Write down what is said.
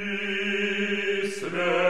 Isle